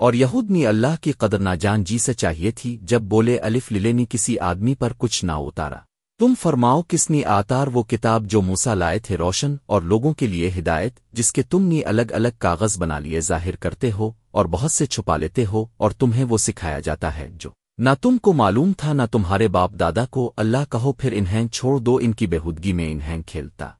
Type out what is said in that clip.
اور یہود نی اللہ کی قدر نہ جان جی سے چاہیے تھی جب بولے الف للے کسی آدمی پر کچھ نہ اتارا۔ تم فرماؤ کس نے آتار وہ کتاب جو موسا لائے تھے روشن اور لوگوں کے لیے ہدایت، جس کے تم نی الگ الگ کاغذ بنا لیے ظاہر کرتے ہو اور بہت سے چھپا لیتے ہو اور تمہیں وہ سکھایا جاتا ہے جو نہ تم کو معلوم تھا نہ تمہارے باپ دادا کو اللہ کہو پھر انہیں چھوڑ دو ان کی بےحودگی میں انہیں کھیلتا۔